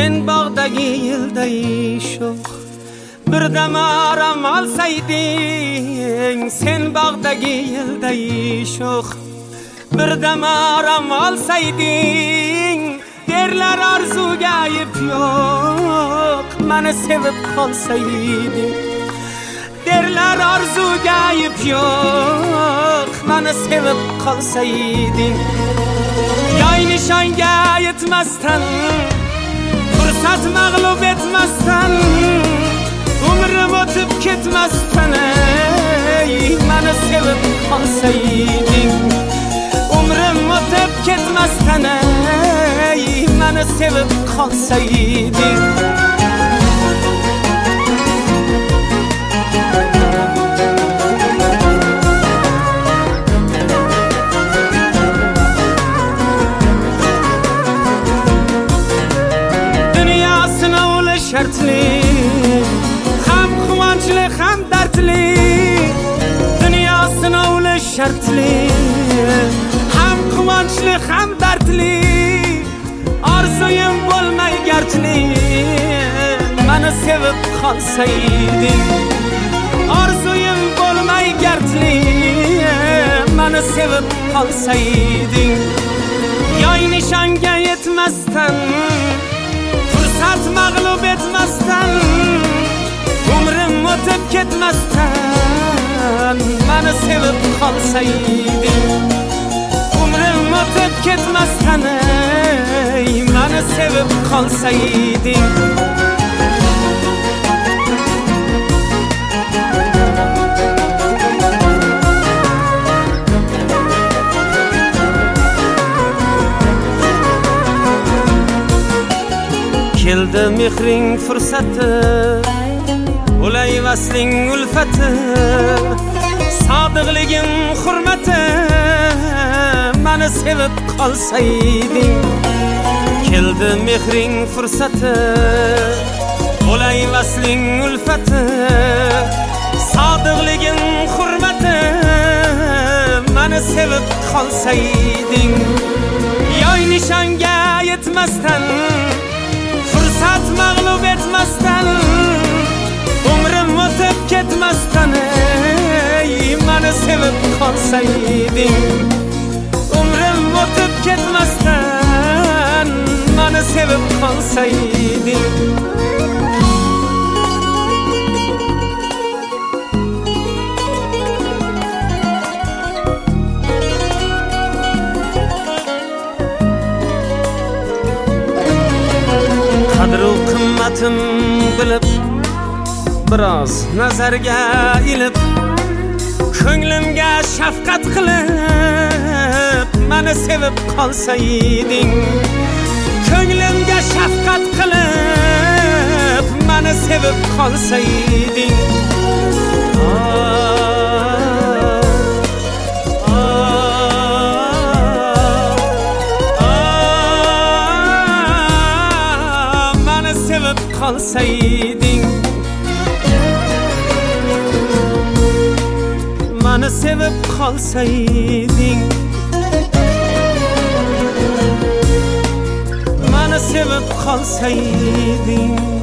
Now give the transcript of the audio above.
sen bağdagi yilday sho'x bir dam aram sen bağdagi yilday sho'x bir dam aram olsayding derlar orzuga ayb yo'q meni sevib qolsayding derlar orzuga ayb yo'q meni sevib qolsayding yoy nishonga yetmasdan fursat mag'lub etmasdan umrim o'tib ketmasdan ey mani sevib qolsayding umrim o'tib ketmasdan ey mani sevib qolsayding dardli ham quvonchli ham dardli dunyo sinovli shartli ham quvonchli ham dardli orzuyim bo'lmay garchli mani sevib qolsayding orzuyim bo'lmay gardli mani sevib qolsayding yoy nishonga yetmasdan fursat mag'lub etmasdan umrim o'tib ketmasdan mani sevib qolsayding umrim o'tib ketmasdan ey mani sevib qolsayding keldi mehring fursati bo'lay vasling ulfati sodiqligim hurmati mani sevib qolsayding. Keldi mehring fursati bo'lay vasling ulfati sodiqligim hurmati mani sevib qolsayding. Yoy nishonga yetmasdan mag'lub umrim o'tib ketmasdan ey mani sevib qolsayding. Umrim o'tib ketmasdan mani sevib qolsayding. Qimmatim bilib biroz nazarga ilib ko'nglimga shafqat qilib mani sevib qolsayding. Ko'nglimga shafqat qilib mani sevib qolsayding. mani sevib qolsayding. Mani sevib qolsayding. Mani sevib qolsayding.